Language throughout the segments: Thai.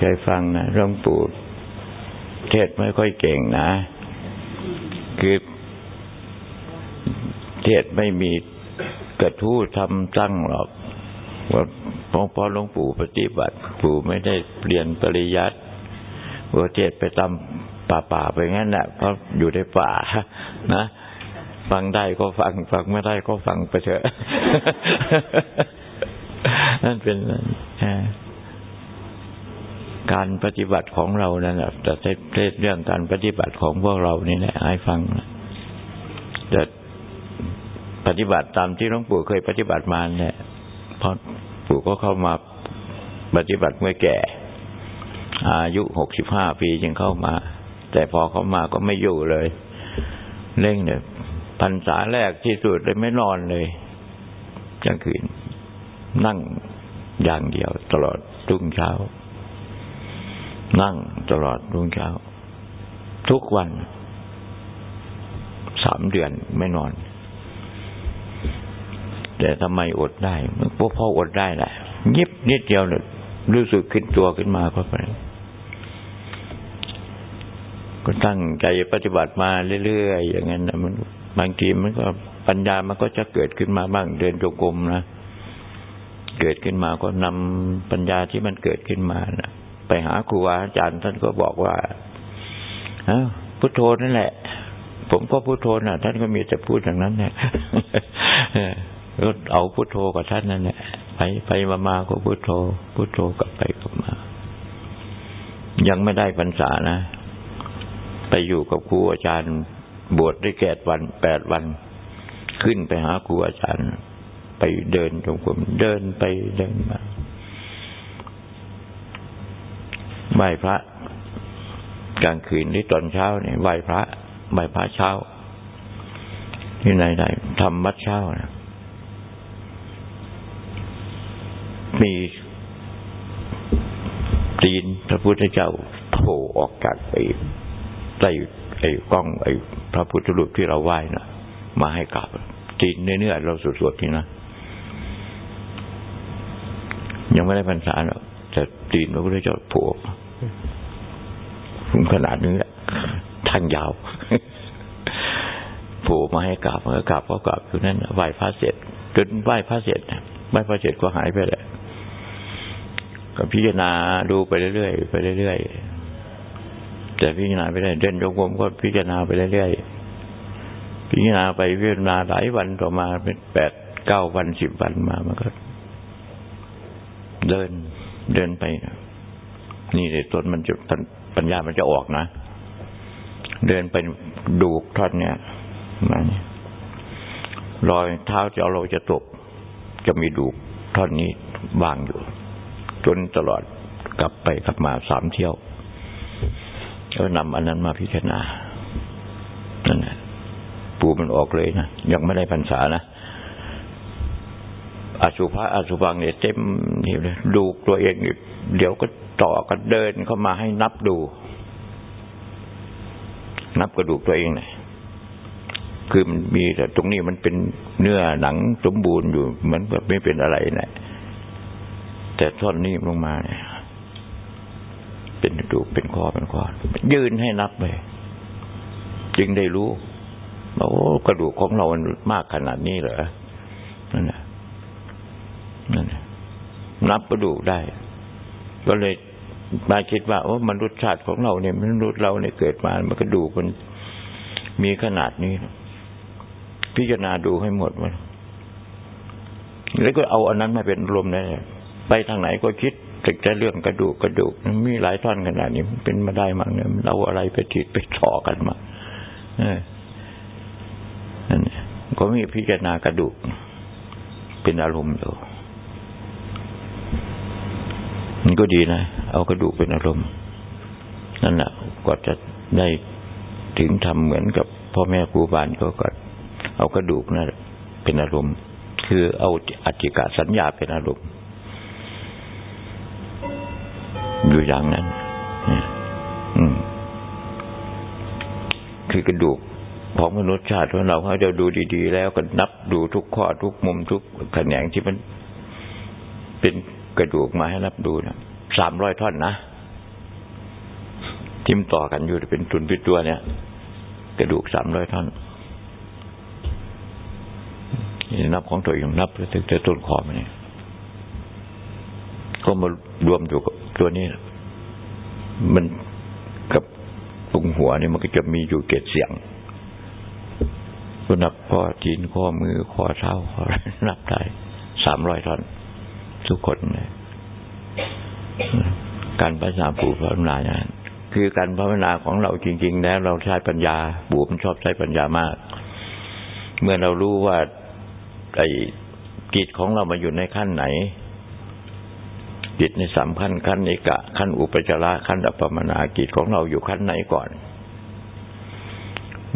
ใจฟังนะหลวงปู่เทศไม่ค่อยเก่งนะ คือเทศไม่มีกระทู้ทำตั้งหรอกว่าพอพอหลวงปู่ปฏิบัติ ปู่ไม่ได้เรียนปริยัติว่าเทศไปตามป่าป่าไปงั้นแหละเพราะอยู่ในป่านะฟังได้ก็ฟัง ฟังไม่ได้ก็ฟังไปเถอะนั่นเป็น การปฏิบัติของเรานั่นแหละแต่เทศเรื่องการปฏิบัติของพวกเรานี่แหละให้ฟังแต่ปฏิบัติตามที่หลวงปู่เคยปฏิบัติมาเนี่ยเพราะปู่ก็เข้ามาปฏิบัติเมื่อแก่ อายุหกสิบห้าปีจึงเข้ามา แต่พอเข้ามาก็ไม่อยู่เลย เร่งเนี่ยพรรษาแรกที่สุดเลยไม่นอนเลยกลางคืนนั่งอย่างเดียวตลอดรุ่งเช้า นั่งตลอดรุ่งเช้า ทุกวันสามเดือนไม่นอน แต่ทำไมอดได้พวกพ่ออดได้แหละยิบนิดเดียวเนี่ยรู้สึกขึ้นตัวขึ้นมาก็ไปก็ตั้งใจปฏิบัติมาเรื่อยๆอย่างนั้นนะมันบางทีมันก็ปัญญามันก็จะเกิดขึ้นมาบ้างเดินจงกรมนะเกิดขึ้นมาก็นำปัญญาที่มันเกิดขึ้นมานะ ไปหาครูอาจารย์ท่านก็บอกว่าพุทโธนั่นแหละ ผมก็พุทโธนะท่านก็มีแต่พูดอย่างนั้นเนี่ยก็เอาพุทโธกับท่านนั่นแหละไปไปมามาก็พุทโธพุทโธกลับไปกลับมา ยังไม่ได้พรรษานะ ไปอยู่กับครูอาจารย์ บวชได้แก่วันแปดวัน ขึ้นไปหาครูอาจารย์ ไปเดินจงกรมเดินไปเดินมา ไหว้พระ กลางคืนหรือตอนเช้าเนี่ยไหว้พระไหว้พระเช้าที่ไหนไหนทำวัดเช้านะมีตีนพระพุทธเจ้าโผล่ออกจากไอ้ใต้ไอ้กล้องไอ้พระพุทธรูปที่เราไหว้นะมาให้กราบตีนเนื้อเราสวดๆที่นะยังไม่ได้พรรษาหรอกแต่ตีนพระพุทธเจ้าโผล่ ขนาดนี้แหละทางยาวผล่มาให้กราบก็กราบก็กราบอยู่นั่นไหว้พระเสร็จจนไหว้พระเสร็จไหว้พระเสร็จก็หายไปแหละก็พิจารณาดูไปเรื่อยๆไปเรื่อยๆแต่พิจารณาไปเรื่อยเดินจงกมก็พิจารณาไปเรื่อยๆพิจารณาไปพิจารณาหลายวันต่อมาเป็นแปดเก้าวันสิบวันมามันก็เดินเดินไปนี่เลยต้นมันจะ ปัญญามันจะออกนะ เดินไปดูท่อนเนี่ยมาเนี่ยรอยเท้าจะเราจะตก จะมีดูท่อนนี้วางอยู่ จนตลอดกลับไปกลับมาสามเที่ยวแล้วนำอันนั้นมาพิจารณานั่นแหละปูมันออกเลยนะ ยังไม่ได้พรรษานะอสุภะอสุพังเนี่ยเต็มนี่เลยดูตัวเองเดี๋ยวก็ ต่อก็เดินเข้ามาให้นับดู นับกระดูกตัวเองหน่อยคือมันมีแต่ตรงนี้มันเป็นเนื้อหนังสมบูรณ์อยู่เหมือนแบบไม่เป็นอะไรนะแต่ท่อนนี้ลงมาเนี่ยเป็นกระดูกเป็นคอเป็นคอยืนให้นับไปจึงได้รู้ว่าโอ้กระดูกของเรามันมากขนาดนี้เหรอนั่นแหละนั่นนับกระดูกได้ ก็เลยมาคิดว่าโอ้มนุษย์ชาติของเราเนี่ยมนุษย์เราเนี่ยเกิดมา มันกระดูกมันมีขนาดนี้ พิจารณาดูให้หมดมันแล้วก็เอาอันนั้นมาเป็นรวมได้ไปทางไหนก็คิดแต่เรื่องกระดูกกระดูกมีหลายท่อนขนาดนี้เป็นมาได้มั้งเนี่ยเราอะไรไปติดไปต่อกันมาเออนั่นก็มีพิจารณากระดูก เป็นอารมณ์อยู่ มันก็ดีนะ เอากระดูกเป็นอารมณ์นั่นแหละกว่าจะได้ถึงทำเหมือนกับพ่อแม่ครูบาลก็ก็เอากระดูกนะั่นเป็นอารมณ์ คือเอาอธิกาสัญญาเป็นอารมณ์อยู่อย่างนั้นอืมคือกระดูกของมนุษย์ชาติของเราเขาจะดูดี ๆ แล้วก็นับดูทุกข้อทุกมุมทุกแขนงที่มันเป็น กระดูกมาให้นับดูนะสามร้อยท่อนนะทิมต่อกันอยู่เป็นตุนเป็นตัวเนี่ย กระดูกสามร้อยท่อนนับของตัวเองนับถึงจะต้นคอมันเนี่ยก็มารวมอยู่กับตัวนี้ มันกับตรงหัวนี่มันก็จะมีอยู่เกตเสียงก็นับข้อจีนข้อมือข้อเท้าข้อนับได้สามร้อยท่อน ทุกคนเนี่การภาษาปู่ภาวนาเนี่ยคือการภาวนาของเราจริง ๆ แล้ว เราใช้ปัญญาปู่มันชอบใช้ปัญญามาก เมื่อเรารู้ว่าไอ้กิจของเรามาอยู่ในขั้นไหน จิตในสามขั้นขั้นเอกะ ขั้นอุปจาระขั้นอัปปมนากิจของเราอยู่ขั้นไหนก่อน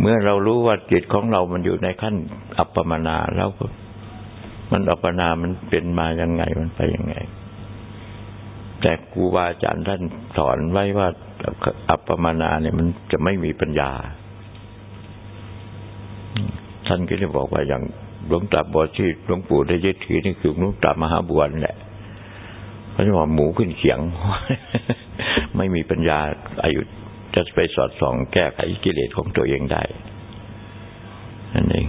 เมื่อเรารู้ว่าจิตของเรามันอยู่ในขั้นอัปปมนาแล้ว มันอัปปนามันเป็นมายังไงมันไปยังไง แต่ครูบาอาจารย์ท่านสอนไว้ว่าอัปปมานาเนี่ยมันจะไม่มีปัญญา ท่านก็เลยบอกว่าอย่างหลวงตาบอที่หลวงปู่ได้ยึดถือนี่คือหลวงตามหาบวนแหละเขาจะบอกหมูขึ้นเขียง ไม่มีปัญญาอายุจะไปสอดส่องแก้ไขกิเลสของตัวเองได้นั่นเอง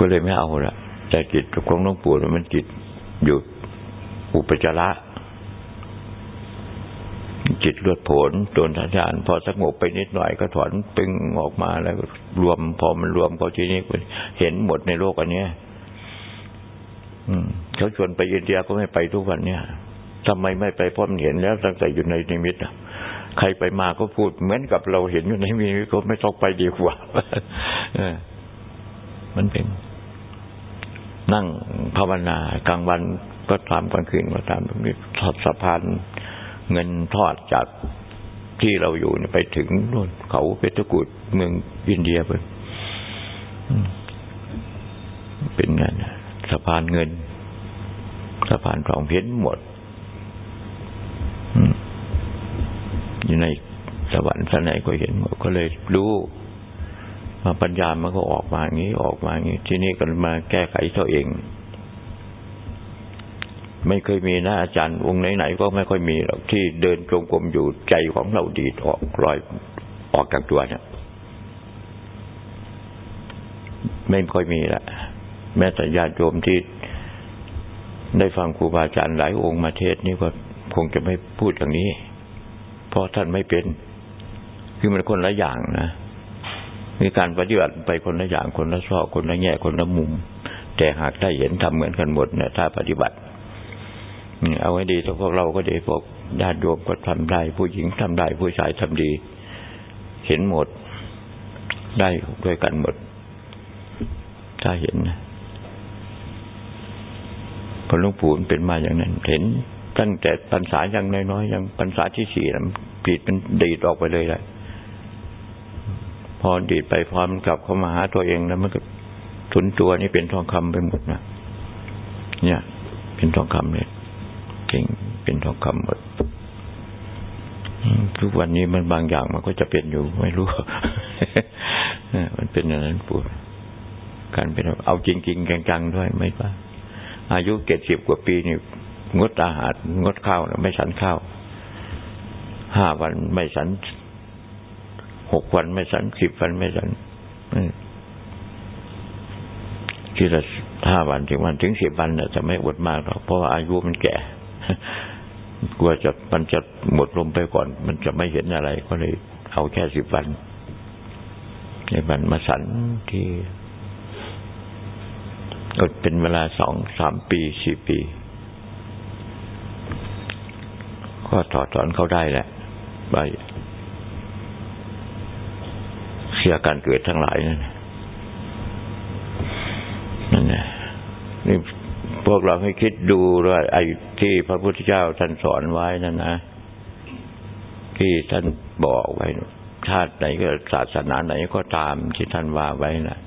ก็เลยไม่เอาละแต่จิตของหลวงปู่มันจิตอยู่อุปจาระจิตเลือดผลโดนทานพอสงบไปนิดหน่อยก็ถอนปึงออกมาแล้วรวม พอมันรวมก็ทีนี้เห็นหมดในโลกอันเนี้ยเขาชวนไปอินเดียก็ไม่ไปทุกวันเนี่ยทำไมไม่ไปพ่อมเห็นแล้วตั้งแต่อยู่ในนิมิตอะใครไปมาก็พูดเหมือนกับเราเห็นอยู่ในนิมีก็ไม่ต้องไปดีกว่ามันเป็น นั่งภาวนากลางวันก็ตามกลางคืนก็ตามตรงนี้ทอดสะพานเงินทอดจากที่เราอยู่ไปถึงนู่นเขาเพชรกุฎเมืองอินเดียไปเป็นงานสะพานเงิน สะพานทองเพชรหมดอยู่ในสวรรค์ท่านไหนก็เห็นหมดก็เลยรู้ มาปัญญามันก็ออกมาอย่างนี้ออกมาอย่างนี้ที่นี่ก็มาแก้ไขตัวเอง ไม่เคยมีนะอาจารย์องค์ไหนๆก็ไม่ค่อยมีหรอกที่เดินจงกรมอยู่ใจของเราดีดออกลอยออกจากตัวเนี่ยไม่ค่อยมีละแม้แต่ญาติโยมที่ได้ฟังครูบาอาจารย์หลายองค์มาเทศนี่ก็คงจะไม่พูดอย่างนี้ เพราะท่านไม่เป็น คือมันคนละอย่างนะ มีการปฏิบัติไปคนละอย่างคนละชอบคนละแง่คนละมุม แต่หากได้เห็นทำเหมือนกันหมดเนี่ยถ้าปฏิบัติเอาไว้ดีถ้าพวกเราก็ดีพวกญาติโยมก็ทำได้ ผู้หญิงทำได้ ผู้ชายทำดี เห็นหมด ได้ด้วยกันหมด ถ้าเห็นนะพอหลวงปู่เป็นมาอย่างนั้น เห็นตั้งแต่ปัญษายังน้อยๆยังปัญษาที่สี่นะผิดมันดีดออกไปเลยแหละ พอดีดไปพร้อมกลับเข้ามาหาตัวเองแล้วมันก็ทุนตัวนี่เป็นทองคำไปหมดนะเนี่ย เป็นทองคำเลยเก่งเป็นทองคำหมดทุกวันนี้มันบางอย่างมันก็จะเป็นอยู่ไม่รู้มันเป็นอย่างนั้นปู่การเป็นเอาจริงๆจังๆด้วยไม่ป่ะอายุเจ็ดสิบกว่าปีนี่งดอาหารงดข้าวไม่ฉันข้าวห้าวันไม่ฉัน หกวันไม่ฉันสิบวันไม่ฉันที่ละห้าวันถึงวันถึงสิบวันเนี่ยจะไม่อดมากหรอกเพราะว่าอายุมันแก่กลัวจะมันจะหมดลมไปก่อน มันจะไม่เห็นอะไร ก็เลยเอาแค่สิบวันในวันมาสันที่อดเป็นเวลาสองสามปีสี่ปี ก็ถอดถอนเขาได้แหละไป เสียการเกิดทั้งหลายนั่นนั่นนี่พวกเราให้คิดดูว่าไอ้ที่พระพุทธเจ้าท่านสอนไว้นั่นนะ ที่ท่านบอกไว้ชาติไหนก็ศาสนาไหนก็ตามที่ท่านว่าไว้นะ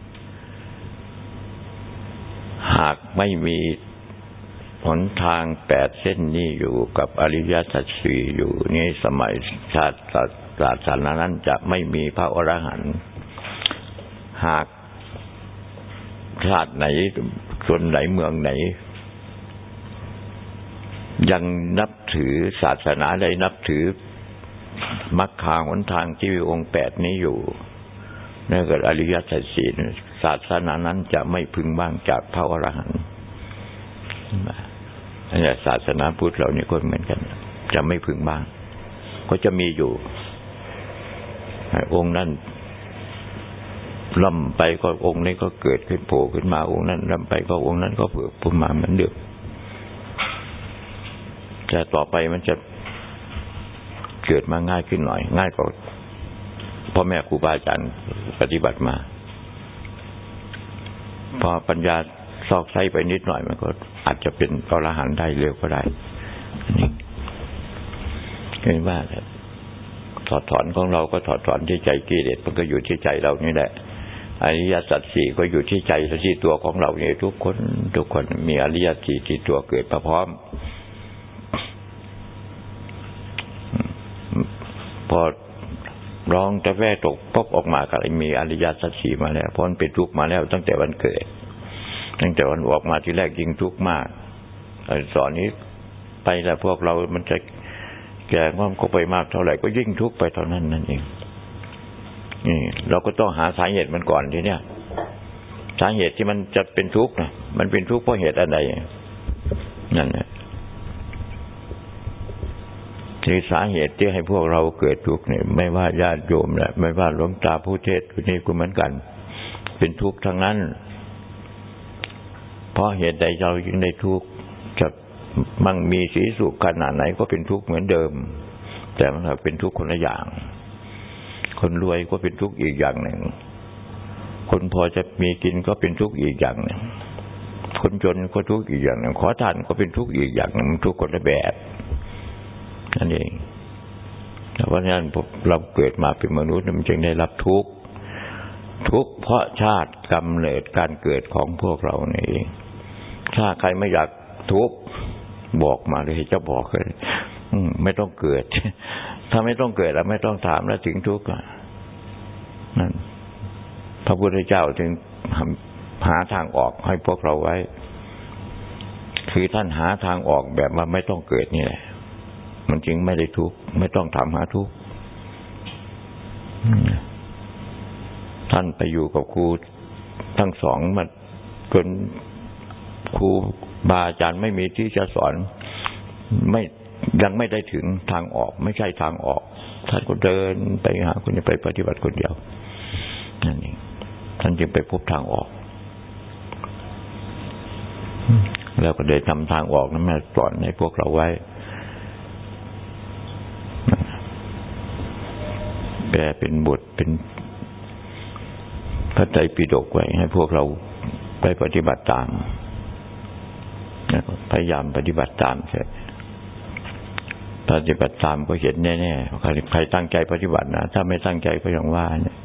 หากไม่มีหนทางแปดเส้นนี้อยู่กับอริยสัจสี่อยู่นี่สมัยชาติศาสนานั้นจะไม่มีพระอรหันต์ หากชาติไหนชนไหนเมืองไหน ยังนับถือศาสนาใดนับถือมรรคาหนทางที่มีองค์แปดนี้อยู่นั่นก็อริยสัจสี่ศาสนานั้นจะไม่พึงบ้างจากพระอรหันต์นี่ศาสนาพุทธเรานี่ก็เหมือนกัน จะไม่พึงบ้าง ก็จะมีอยู่ องค์นั้น ล่ำไปก็องค์นี้ก็เกิดขึ้นโผล่ขึ้นมาองค์นั้นล่ำไปก็องค์นั้นก็เผื่อพุ่มาเหมือนเดิมแต่ต่อไปมันจะเกิดมาง่ายขึ้นหน่อย ง่ายกว่าพ่อแม่ครูบาอาจารย์ปฏิบัติมา พอปัญญาซอกไซไปนิดหน่อยมันก็อาจจะเป็นอรหันต์ได้เร็วก็ได้นี่เห็นว่าถอดถอนของเราก็ถอดถอนที่ใจกิเลสมันก็อยู่ที่ใจเรานี่แหละ อริยสัจสี่ก็อยู่ที่ใจที่ตัวของเราเนี่ยทุกคน ทุกคนมีอริยสัจสี่ที่ตัวเกิดพร้อม พอร้องจะแว่ตกพบออกมาก็เลยมีอริยสัจสี่มาแล้วพ้นเป็นทุกข์มาแล้วตั้งแต่วันเกิด ตั้งแต่วันออกมาที่แรกยิ่งทุกข์มากสอนนี้ไปแล้วพวกเรามันจะแก่งอมก็ไปมากเท่าไหร่ก็ยิ่งทุกข์ไปเท่านั้นนั่นเอง นี่เราก็ต้องหาสาเหตุมันก่อนทีเนี้ยสาเหตุที่มันจะเป็นทุกข์นะมันเป็นทุกข์เพราะเหตุอะไรนั่นแหละที่สาเหตุที่ให้พวกเราเกิดทุกข์เนี่ยไม่ว่าญาติโยมแหละไม่ว่าหลวงตาผู้เทศนี่ก็เหมือนกัน เป็นทุกข์ทั้งนั้น เพราะเหตุใดเราจึงได้ทุกข์จะมั่งมีสีสุขขนาดไหนก็เป็นทุกข์เหมือนเดิม แต่มันเป็นทุกข์คนละอย่าง คนรวยก็เป็นทุกข์อีกอย่างหนึ่ง คนพอจะมีกินก็เป็นทุกข์อีกอย่างหนึ่ง คนจนก็ทุกข์อีกอย่างหนึ่ง ขอทานก็เป็นทุกข์อีกอย่างหนึ่งทุกข์คนละแบบนั่นเองแต่ว่านั้นเราเกิดมาเป็นมนุษย์มันจึงได้รับทุกข์ทุกข์เพราะชาติกำเนิดการเกิดของพวกเรานี่เองถ้าใครไม่อยากทุกข์บอกมาเลยจะบอกเลย ไม่ต้องเกิด ถ้าไม่ต้องเกิดแล้วไม่ต้องถามแล้วถึงทุกข์นั่นพระพุทธเจ้าจึงหาทางออกให้พวกเราไว้ คือท่านหาทางออกแบบว่าไม่ต้องเกิดนี่แหละ มันจึงไม่ได้ทุกข์ไม่ต้องถามหาทุกข์ท่านไปอยู่กับครูทั้งสองมาจนครูบาอาจารย์ไม่มีที่จะสอน ไม่ ยังไม่ได้ถึงทางออก ไม่ใช่ทางออกท่านก็เดินไปหาคุณจะไปปฏิบัติคนเดียวนั่นเองท่านจึงไปพบทางออก แล้วก็เดินทำทางออกนั้นมาสอนให้พวกเราไว้ แปลเป็นบทเป็นพระใจปิฎกไว้ให้พวกเราไปปฏิบัติตามพยายามปฏิบัติตามใช่ ปฏิบัติตามก็เห็นแน่ๆใครใครตั้งใจปฏิบัตินะถ้าไม่ตั้งใจก็อย่างว่าเนี่ย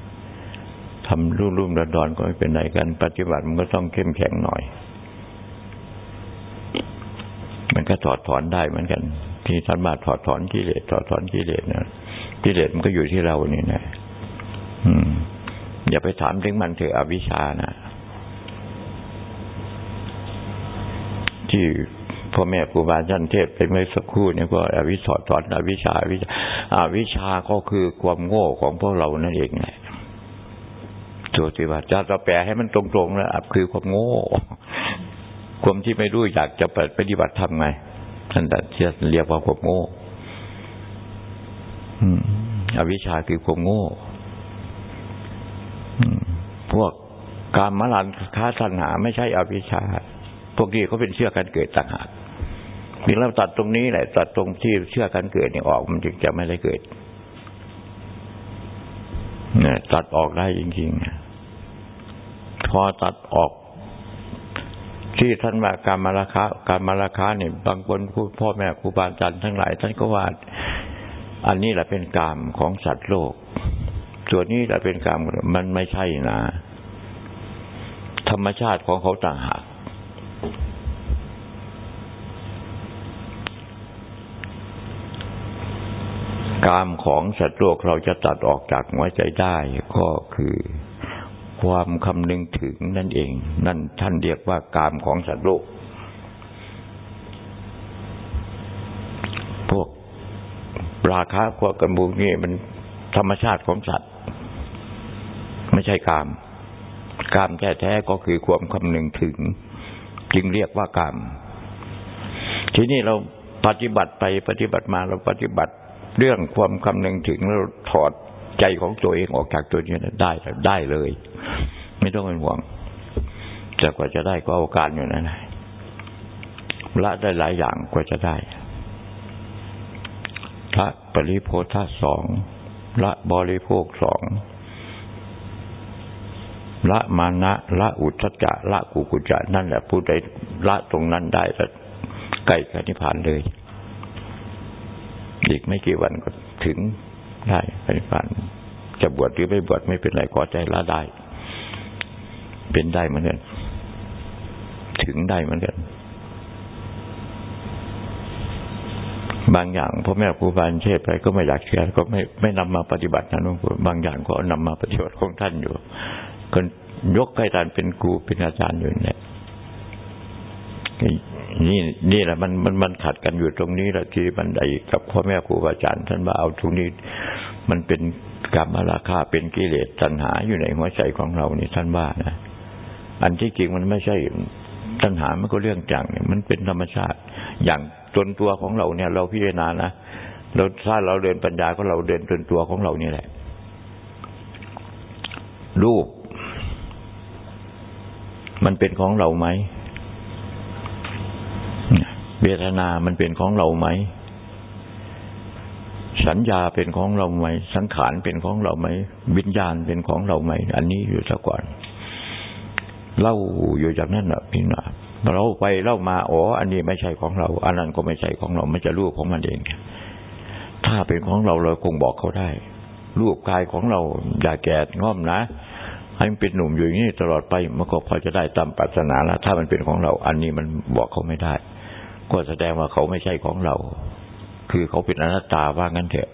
ทำรุ่มๆดอนๆก็ไม่เป็นไรกัน ปฏิบัติมันก็ต้องเข้มแข็งหน่อย มันก็ถอดถอนได้เหมือนกัน ที่ท่านมาถอดถอนกิเลสถอดถอนกิเลสนะกิเลสมันก็อยู่ที่เรานี่นะอืม อย่าไปถามถึงมันเถอะอวิชชานะที่ พ่อแม่ครูบาอาจารย์เทศไปเมื่อสักครู่นี่ก็อวิสอสอนอวิชาวิชาอวิชาก็คือความโง่ของพวกเรานั่นเองแหละตัวที่ว่าจะเราแปลให้มันตรงๆแล้วคือความโง่ ความที่ไม่รู้อยากจะปฏิบัติทำไงท่านแต่เเรียกว่าความโง่อวิชชาคือความโง่พวกการมลันค้าสัญหาไม่ใช่อวิชชา พวกนี้เขาเป็นเชื่อการเกิดต่างหาก ถึงเราตัดตรงนี้แหละ ตัดตรงที่เชื่อกันเกิดนี่ออกมันจึงจะไม่ได้เกิดเนี่ยตัดออกได้จริงๆพอตัดออก ที่ท่านว่าการมาราคาการมาราคาเนี่ยบางคนพูดพ่อแม่ครูบาอาจารย์ทั้งหลาย ท่านก็ว่า อันนี้แหละเป็นกรรมของสัตว์โลก ส่วนนี้แหละเป็นกรรมมันไม่ใช่นะธรรมชาติของเขาต่างหาก กามของสัตว์โลกเราจะตัดออกจากหัวใจได้ก็คือความคำนึงถึงนั่นเอง นั่นท่านเรียกว่ากามของสัตว์โลกราคะความกันบูนี่มันธรรมชาติของสัตว์ ไม่ใช่กาม กามแท้ๆก็คือความคำนึงถึง จึงเรียกว่ากาม ทีนี้เราปฏิบัติไปปฏิบัติมาเราปฏิบัติ เรื่องความคำนึงถึงเราถอดใจของตัวเองออกจากตัวนี้ได้ได้เลย ไม่ต้องเป็นห่วงแต่กว่าจะได้ก็เอาการอยู่นั่นแหละละได้หลายอย่างกว่าจะได้ละปริโพธาสองละบริโภคสองละมานะละอุทจะละกุกุจะนั่นแหละผู้ใดละตรงนั้นได้แล้วใกล้กับนิพพานเลย อีกไม่กี่วันก็ถึงได้นิพพานจะบวชหรือไม่บวชไม่เป็นไรขอใจละได้ เป็นได้เหมือนกันถึงได้เหมือนกันบางอย่างพ่อแม่ครูบาอาจารย์ไปก็ไม่อยากเชื่อก็ไม่ไม่นำมาปฏิบัตินะหลวงปู่บางอย่างก็นำมาปฏิบัติของท่านอยู่ก็ยกให้ท่านเป็นครูเป็นอาจารย์อยู่เนี่ย นี่นี่แหละมันมันมันขัดกันอยู่ตรงนี้แหละที่บันไดกับพ่อแม่ครูอาจารย์ ท่านว่าเอาตรงนี้ มันเป็นกรรมราคาเป็นกิเลสตัณหาอยู่ในหัวใจของเรานี่ท่านว่านะอันที่จริงมันไม่ใช่ตัณหามันก็เรื่องจังเนี่ยมันเป็นธรรมชาติ อย่างจนตัวของเราเนี่ย เราพิจารณานะเราถ้าเราเดินปัญญาก็เราเดินจนตัวของเรานี่แหละ รูป มันเป็นของเราไหม เวทนามันเป็นของเราไหม สัญญาเป็นของเราไหม สังขารเป็นของเราไหม วิญญาณเป็นของเราไหม อันนี้อยู่ซะก่อน เล่าอยู่จากนั้นนะพี่นาเราไปเล่ามาอ๋ออันนี้ไม่ใช่ของเรา อันนั้นก็ไม่ใช่ของเราไม่จะรูปของมันเอง ถ้าเป็นของเราเราคงบอกเขาได้ รูปกายของเราอย่าแก่ง่อมนะให้มันเป็นหนุ่มอยู่อย่างนี้ตลอดไปมันก็พอจะได้ตามปรารถนาแล้วถ้ามันเป็นของเรา อันนี้มันบอกเขาไม่ได้ ก็แสดงว่าเขาไม่ใช่ของเรา คือเขาเป็นอนัตตาว่างั้นเถอะ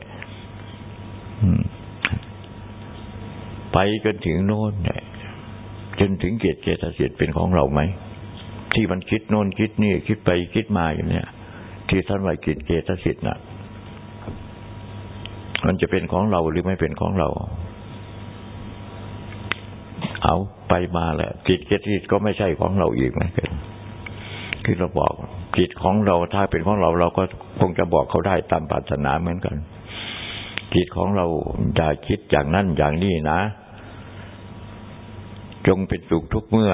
ไปจนถึงโน่นเนี่ยจนถึงเกียรติเจตสิทธิ์เป็นของเราไหมที่มันคิดโน่นคิดนี่คิดไปคิดมาอยู่เนี่ยที่ท่านว่ากิจเกตสิทธิ์น่ะ มันจะเป็นของเราหรือไม่เป็นของเรา เอาไปมาแหละจิตเกติก็ไม่ใช่ของเราอีกเหมือนกัน คือเราบอกจิตของเราถ้าเป็นของเราเราก็คงจะบอกเขาได้ตามปรารถนาเหมือนกัน จิตของเราอย่าคิดอย่างนั้นอย่างนี้นะ จงเป็นสุขทุกเมื่อ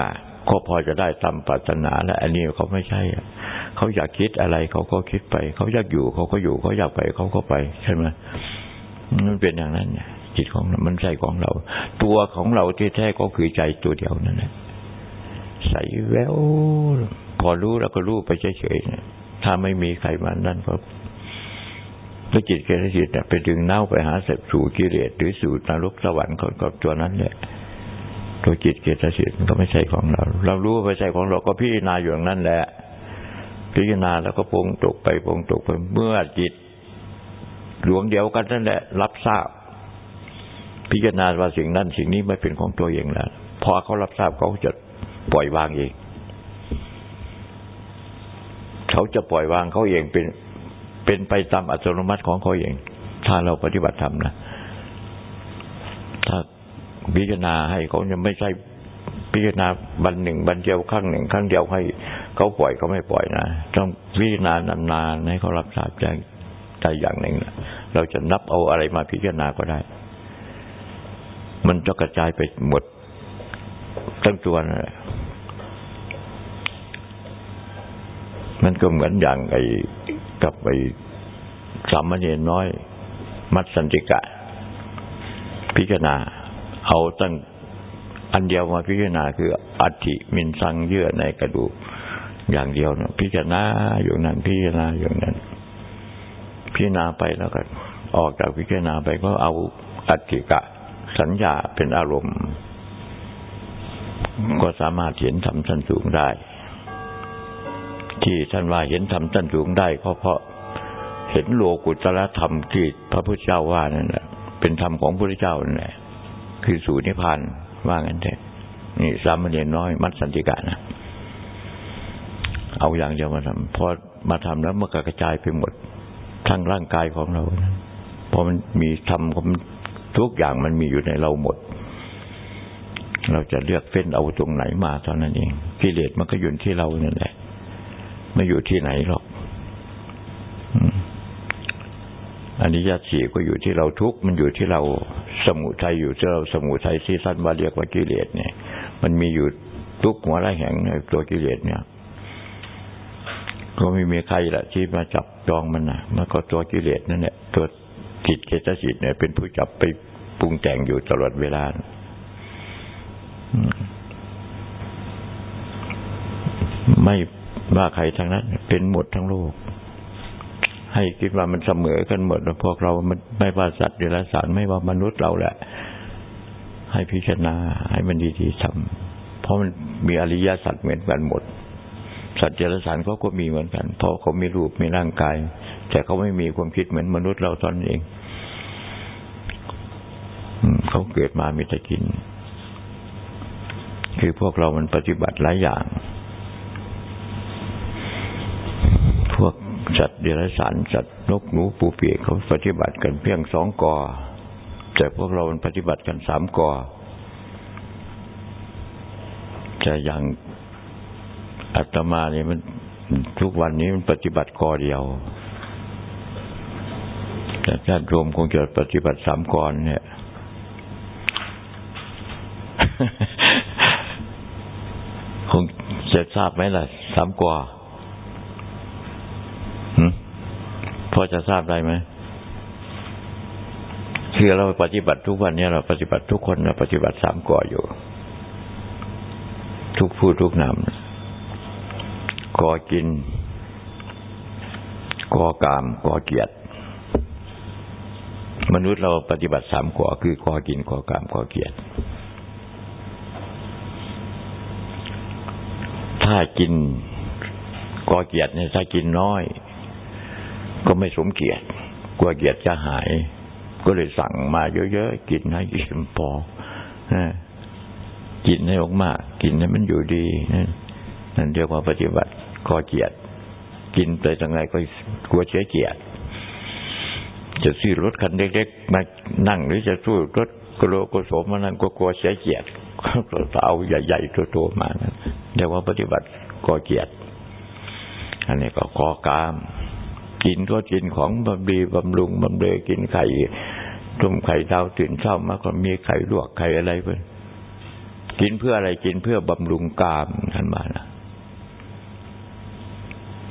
ก็พอจะได้ตามปรารถนาและอันนี้เขาไม่ใช่เขาอยากคิดอะไรเขาก็คิดไป เขาอยากอยู่เขาก็อยู่เขาอยากไปเขาก็ไปใช่ไหมมันเป็นอย่างนั้นเนี่ยจิตของมันใช่ของเรา ตัวของเราที่แท้ก็คือใจตัวเดียวนั่นแหละใสแวว พอรู้แล้วก็รู้ไปเฉยๆถ้าไม่มีใครมานั่นก็แล้วจิตแกจิตไปดึงเน่าไปหาเสพสู่กิเลสหรือสู่นรกสวรรค์กับตัวนั้นเนี่ยตัวจิตเกตสิทธิ์ก็ไม่ใช่ของเรา เรารู้ว่าไม่ใช่ของเราก็พิจารณาอยู่อย่างนั้นแหละ พิจารณาแล้วก็ปงตกไปปงตกไปเมื่อจิตหลวงเดียวกันนั่นแหละ รับทราบ พิจารณาว่าสิ่งนั้นสิ่งนี้ไม่เป็นของตัวเองแล้วพอเขารับทราบเขาจะปล่อยวางเอง เขาจะปล่อยวางเขาเองเป็นเป็นไปตามอัตโนมัติของเขาเอง ถ้าเราปฏิบัติธรรมนะ ถ้าพิจารณาให้เขาจะไม่ใช่พิจารณาบันหนึ่งบันเดียวครั้งหนึ่งครั้งเดียวให้เขาปล่อยเขาไม่ปล่อยนะต้องพิจารณานานๆให้เขารับทราบใจใจอย่างหนึ่งนะเราจะนับเอาอะไรมาพิจารณาก็ได้ มันจะกระจายไปหมดทั้งตัวนั่นแหละ มันก็เหมือนอย่างไอ้กับไอ้สามเณรน้อย มัดสันติกะ พิจารณา เอาตั้งอันเดียวมาพิจารณาคืออัติมินสังเยื่อในกระดูกอย่างเดียวนะพิจารณาอยู่นั้นพิจารณาอยู่นั้น พิจารณาไปแล้วก็ออกจากพิจารณาไปก็เอาอัติกะ สัญญาเป็นอารมณ์ ก็สามารถเห็นธรรมชั้นสูงได้ ที่ท่านว่าเห็นธรรมชั้นสูงได้เพราะเพราะเห็นโลกุตละธรรมที่พระพุทธเจ้าว่านั่นแหละเป็นธรรมของพระพุทธเจ้านั่นแหละคือสู่นิพพานว่างั้นเถอะนี่สามเณรน้อย มัดสันติกานะเอาอย่างเดียวมาทำพอมาทำแล้วมันก็กระจายไปหมด ทั้งร่างกายของเราเพราะมันมีธรรมทุกอย่างมันมีอยู่ในเราหมด เราจะเลือกเฟ้นเอาตรงไหนมาเท่านั้นเองกิเลสมันก็อยู่ที่เราเนี่ยแหละ ไม่อยู่ที่ไหนหรอกอันนี้ญาติก็อยู่ที่เราทุกมันอยู่ที่เราสมุทัยอยู่ที่เราสมุทัยที่สั้นว่าเรียกว่ากิเลสเนี่ย มันมีอยู่ทุกหัวไรแห่งตัวกิเลสเนี่ย ก็ไม่มีใครละที่มาจับจองมันนะมันก็ตัวกิเลสนั่นแหละตัวจิตเจตสิกเนี่ย เป็นผู้จับไปปรุงแต่งอยู่ตลอดเวลาไม่ ว่าใครทั้งนั้น เป็นหมดทั้งโลก ให้คิดว่ามันเสมอกันหมดพวกเรามันไม่ว่าสัตว์เดรัจฉานไม่ว่ามนุษย์เราแหละ ให้พิจารณาให้มันดีๆทำเพราะมันมีอริยสัจเหมือนกันหมด สัตว์เดรัจฉานเขาก็มีเหมือนกัน เพราะเขามีรูปมีร่างกาย แต่เขาไม่มีความคิดเหมือนมนุษย์เราตอนเองเขาเกิดมามีแต่กิน คือพวกเรามันปฏิบัติหลายอย่างพวก สัตว์เดรัจฉานสัตว์นกหนูปูเปียกเขาปฏิบัติกันเพียงสองกอ แต่พวกเราปฏิบัติกันสามกอจะอย่างอาตมาเนี่ยมันทุกวันนี้มันปฏิบัติกอเดียวแต่ญาติรวมคงจะปฏิบัติสามกรเนี่ยคงจะทราบไหมล่ะสามกอพ อจะทราบได้ไหมคือเราปฏิบัติทุกวันนี้เราปฏิบัติทุกคนเราปฏิบัติสามก่ออยู่ ทุกผู้ทุกนามก่อกินก่อกามก่อเกียรติมนุษย์เราปฏิบัติสามก่อคือก่อกินก่อกามก่อเกียรติถ้ากินก่อเกียรติเนี่ยถ้ากินน้อย ก็ไม่สมเกียรติกลัวเกียรติจะหาย ก็เลยสั่งมาเยอะๆกินให้กินพอกินให้ออกมากกินให้มันอยู่ดีนั่นเรียกว่าปฏิบัติกอเกียรติกินไปทางไรก็กลัวเสียเกียรติจะซื้อรถคันเล็กๆมานั่งหรือจะสู้อรถกโลโกโสมานั่นก็กลัวเสียเกียรติก็เอาใหญ่ๆโตๆมาเรียกว่าปฏิบัติกอเกียรติอันนี้ก็กอกาม กินก็กินของบำรีบำรุงบำเรกินไข่ต้มไข่ดาวตื่นเช้ามาก็มีไข่ลวกไข่อะไรไปกินเพื่ออะไรกินเพื่อบำรุงกามท่านมานะ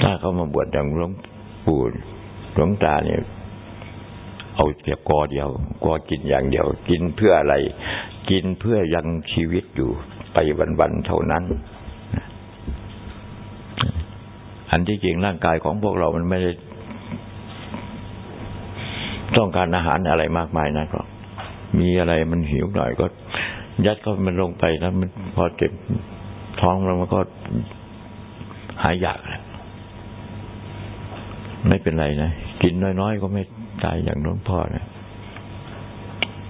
ถ้าเขามาบวชอย่างหลวงปู่หลวงตาเนี่ยเอาเก็บกอเดียวกอกินอย่างเดียว กินเพื่ออะไร กินเพื่อยังชีวิตอยู่ไปวันๆเท่านั้นอันที่จริงร่างกายของพวกเรามันไม่ได้ ต้องการอาหารอะไรมากมายนะก็มีอะไรมันหิวหน่อยก็ ยัดเข้ามันลงไปแล้วมันพอเจ็บท้องแล้วมันก็หายอยากแล้วไม่เป็นไรนะ กินน้อยๆ ก็ไม่ตายอย่างน้นพ่อนะ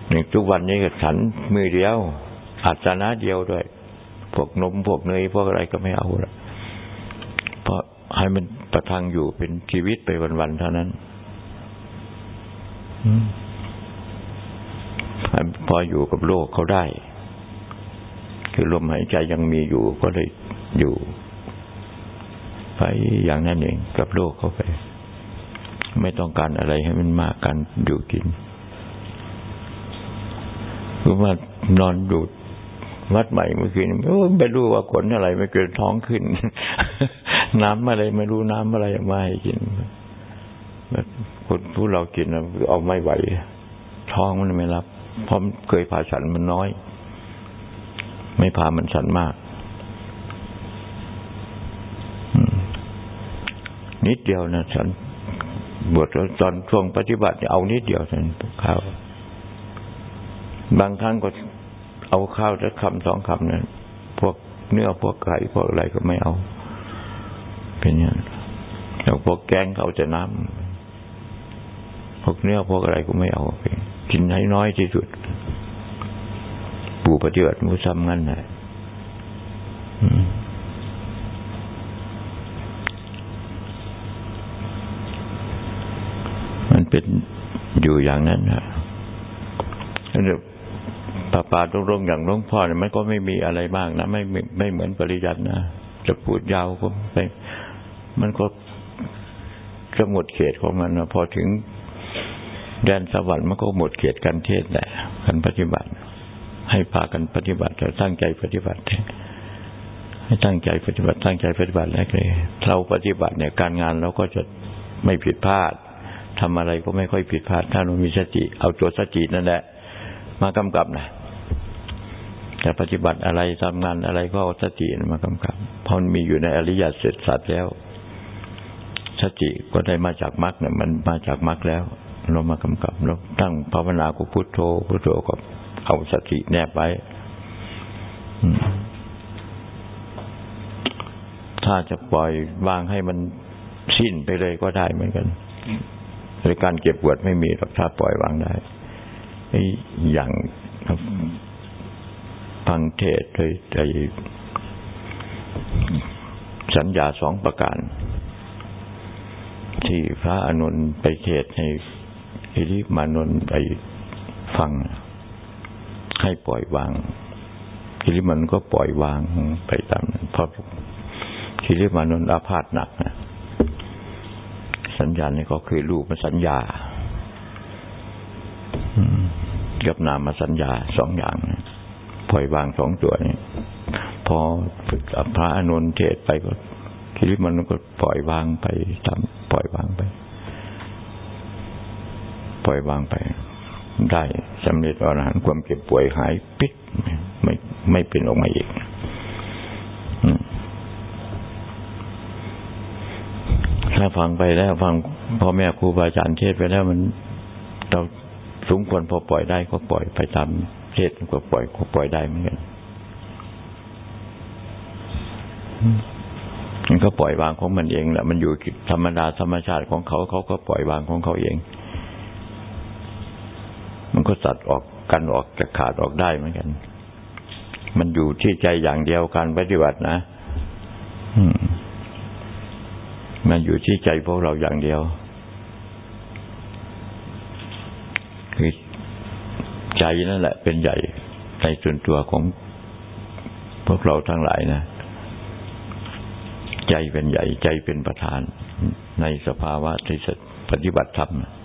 อย่างทุกวันนี้ก็ฉันมือเดียว อาจนะเดียวด้วย พวกนมพวกเนยพวกอะไรก็ไม่เอาละเพราะให้มันประทังอยู่เป็นชีวิตไปวันๆเท่านั้น พออยู่กับโลกเขาได้ คือลมหายใจยังมีอยู่ก็เลยอยู่ ไปอย่างนั้นเองกับโลกเขาไป ไม่ต้องการอะไรให้มันมากกันอยู่กินคือว่านอนดูดวัดใหม่เมื่อคืนไม่รู้ว่าขนอะไรไม่เกิดท้องขึ้น น้ำอะไรไม่รู้น้ำอะไรมาให้กิน คนผู้เรากินเอาไม่ไหว ท้องมันไม่รับ เพราะเคยผ่าฉันมันน้อย ไม่ผ่ามันฉันมากนิดเดียวนะฉันบวชตอนช่วงปฏิบัติเอานิดเดียวฉันข้าวบางครั้งก็เอาข้าวจะคำสองคำนั้นพวกเนื้อพวกไก่พวกอะไรก็ไม่เอาเป็นอย่างแล้วพวกแกงเขาจะน้ำ วกเนื้อพวกอะไรก็ไม่เอาไปกินให้น้อยที่สุด ปู่ปฏิบัติมุซ้ำงั้นแหละมันเป็นอยู่อย่างนั้นนะป่าป่าตรงๆอย่างหลวงพ่อเนี่ยมันก็ไม่มีอะไรมากนะไม่ไม่เหมือนปริยัตินะจะพูดยาวก็ไปมันก็จะหมดเขตของมันนะพอถึง แดนสวรรค์มันก็หมดเขตการเทศแหละการปฏิบัติ ให้พากันปฏิบัติตั้งใจปฏิบัติให้ตั้งใจปฏิบัติตั้งใจปฏิบัติแล้วเลยเราปฏิบัติเนี่ยการงานเราก็จะไม่ผิดพลาดทำอะไรก็ไม่ค่อยผิดพลาด ถ้าเรามีสติเอาตัวสตินั่นแหละ มากำกับนะจะปฏิบัติอะไรทำงานอะไรก็เอาสติมากำกับพอมีอยู่ในอริยสัจเสร็จสัตว์แล้วสติก็ได้มาจากมรรคเนี่ยมันมาจากมรรคแล้ว เรามากำกับเราตั้งภาวนาก็พุทโธพุทโธก็เอาสติแนบไว้ถ้าจะปล่อยวางให้มันสิ้นไปเลยก็ได้เหมือนกันหรือการเก็บปวดไม่มีหรอกถ้าปล่อยวางได้อย่างฟังเทศโดยสัญญาสองประการ ที่พระอนุนไปเทศให้ อิริมานนไปฟัง ให้ปล่อยวางอิริมันก็ปล่อยวางไปตามเพราะอิริมานนอาพาธหนักนะสัญญาณนี่ก็คือรูปมาสัญญากับนามมาสัญญาสองอย่างปล่อยวางสองตัวนี้พอพระอนุนเทศไปก็คิดมันก็ปล่อยวางไปทำปล่อยวางไป ล่อยวางไป ได้สำเร็จอรหันต์ความเก็บป่วยหายปิดไม่ไม่เป็นออกมาอีกถ้าฟังไปแล้วฟังพ่อแม่ครูบาอาจารย์เทศไปแล้วมันเราสมควรพอปล่อยได้ก็ปล่อยไปตามเทศก็ปล่อยก็ปล่อยได้เหมือนกันมันก็ปล่อยวางของมันเองแหละมันอยู่ธรรมดาธรรมชาติของเขาเขาก็ปล่อยวางของเขาเอง มันก็ตัดออกกันออกจะขาดออกได้เหมือนกัน มันอยู่ที่ใจอย่างเดียวการปฏิบัตินะมันอยู่ที่ใจพวกเราอย่างเดียว คือใจนั่นแหละ เป็นใหญ่ในส่วนตัวของพวกเราทั้งหลายนะใจเป็นใหญ่ใจเป็นประธาน ในสภาวะที่ปฏิบัติธรรมถ้า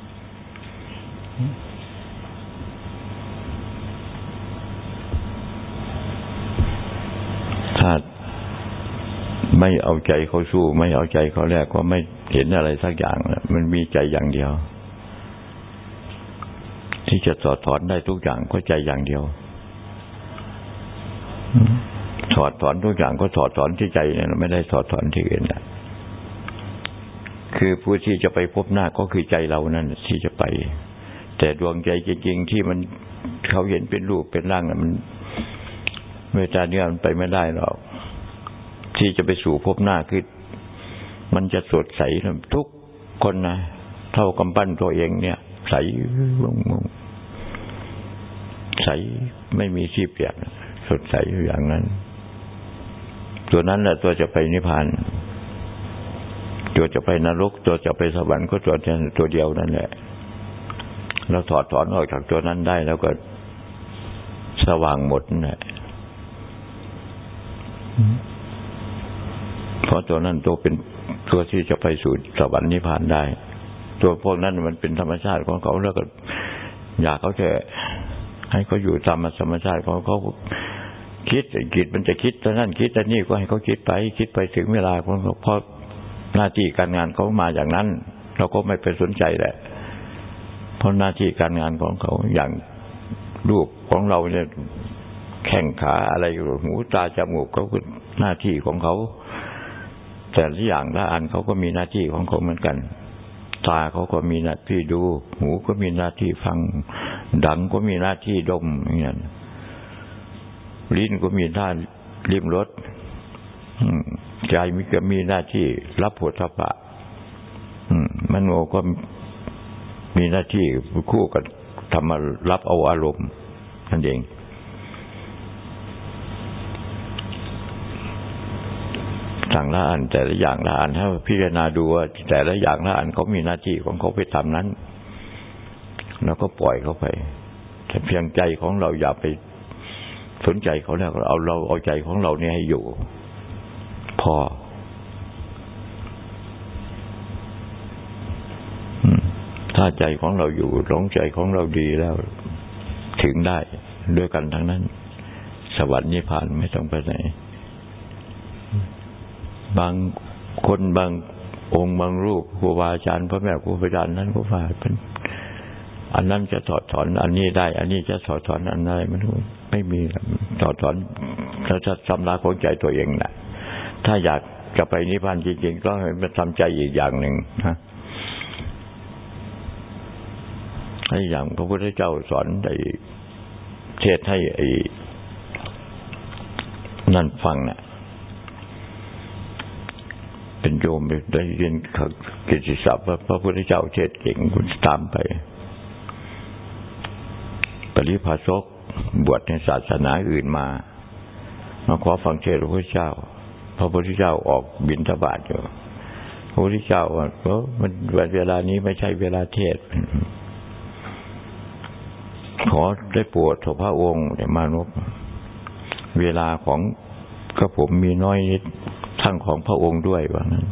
ไม่เอาใจเขาสู้ ไม่เอาใจเขาแรกก็ไม่เห็นอะไรสักอย่างมันมีใจอย่างเดียว ที่จะถอดถอนได้ทุกอย่างก็ใจอย่างเดียวถอดถอนทุกอย่างก็ถอดถอนที่ใจเนี่ยไม่ได้ถอดถอนที่อื่นนะคือผู้ที่จะไปพบหน้าก็คือใจเรานั่นที่จะไป แต่ดวงใจจริงๆที่มันเขาเห็นเป็นรูปเป็นร่างมันเวทาเนี่ยมันไปไม่ได้หรอก ที่จะไปสู่พบหน้าคือมันจะสดใสทุกคนนะเท่ากำปั้นตัวเองเนี่ย ใสงงใสไม่มีที่เปียกสดใสอย่างนั้น ตัวนั้นแหละตัวจะไปนิพพานตัวจะไปนรก ตัวจะไปสวรรค์ก็ตัวตัวเดียวนั่นแหละ เราถอดถอนออกจากตัวนั้นได้แล้วก็สว่างหมดนั่นแหละ ราะตัวนั้นตัวเป็นตัวที่จะไปสู่สวรรค์นิพพานได้ ตัวพวกนั้นมันเป็นธรรมชาติของเขาแล้วก็อยากเขาจะให้เขาอยู่ตามธรรมชาติของเขาคิดจิตมันจะคิดต่นั่นคิดต่นี่ก็ให้เขาคิดไป คิดไปถึงเวลาของเขาเพราะหน้าที่การงานเขามาอย่างนั้น เราก็ไม่ไปสนใจแหละเพราะหน้าที่การงานของเขาอย่างรูปของเราเนี่ยแข่งขาอะไรหูตาจมูกเขาคือหน้าที่ของเขา แต่ละอย่างละอันเขาก็มีหน้าที่ของเขาเหมือนกัน ตาเขาก็มีหน้าที่ดู หูก็มีหน้าที่ฟัง ดังก็มีหน้าที่ดมอย่างนี้ลิ้นก็มีหน้าริมรสใจมีก็มีหน้าที่รับผลทพะมโนก็มีหน้าที่คู่กับทำมารับเอาอารมณ์นั่นเอง สั่งละอันแต่ละอย่างละอันถ้าพิจารณาดูว่าแต่ละอย่างละอันเขามีหน้าที่ของเขาไปทำนั้นเราก็ปล่อยเขาไป แต่เพียงใจของเราอย่าไปสนใจเขาแล้วเอาเราเอาใจของเราเนี่ยให้อยู่ พอถ้าใจของเราอยู่หลงใจของเราดีแล้ว ถึงได้ด้วยกันทั้งนั้น สวรรค์นิพพานไม่ต้องไปไหน บางคนบางองค์บางรูปครูบาอาจารย์พระแม่ครูบาอาจารย์นั้นก็ว่าเป็นอันนั้นจะถอดถอน อันนี้ได้ อันนี้จะถอดถอนอันอะไรมันไม่มีถอดถอนเราจะชำระของใจตัวเองแหละถ้าอยากจะไปนิพพานจริงๆ ก็ให้มาทำใจอีกอย่างหนึ่งนะให้อย่างพระพุทธเจ้าสอนในเทศให้ไอ้นั่นฟังเนะ่ย โยมได้ยินกิติศัพท์ว่าพระพุทธเจ้าเทศเก่งคุณตามไป ปริพาสกบวชในศาสนาอื่นมามาขอฟังเทศพระพุทธเจ้า พระพุทธเจ้าออกบินทบาทอยู่พระพุทธเจ้าว่ามันเวลานี้ไม่ใช่เวลาเทศ ขอได้ปรดพระองค์แต่มานพเวลาของก็ผมมีน้อยนิดทั้งของพระองค์ด้วยว่างั้น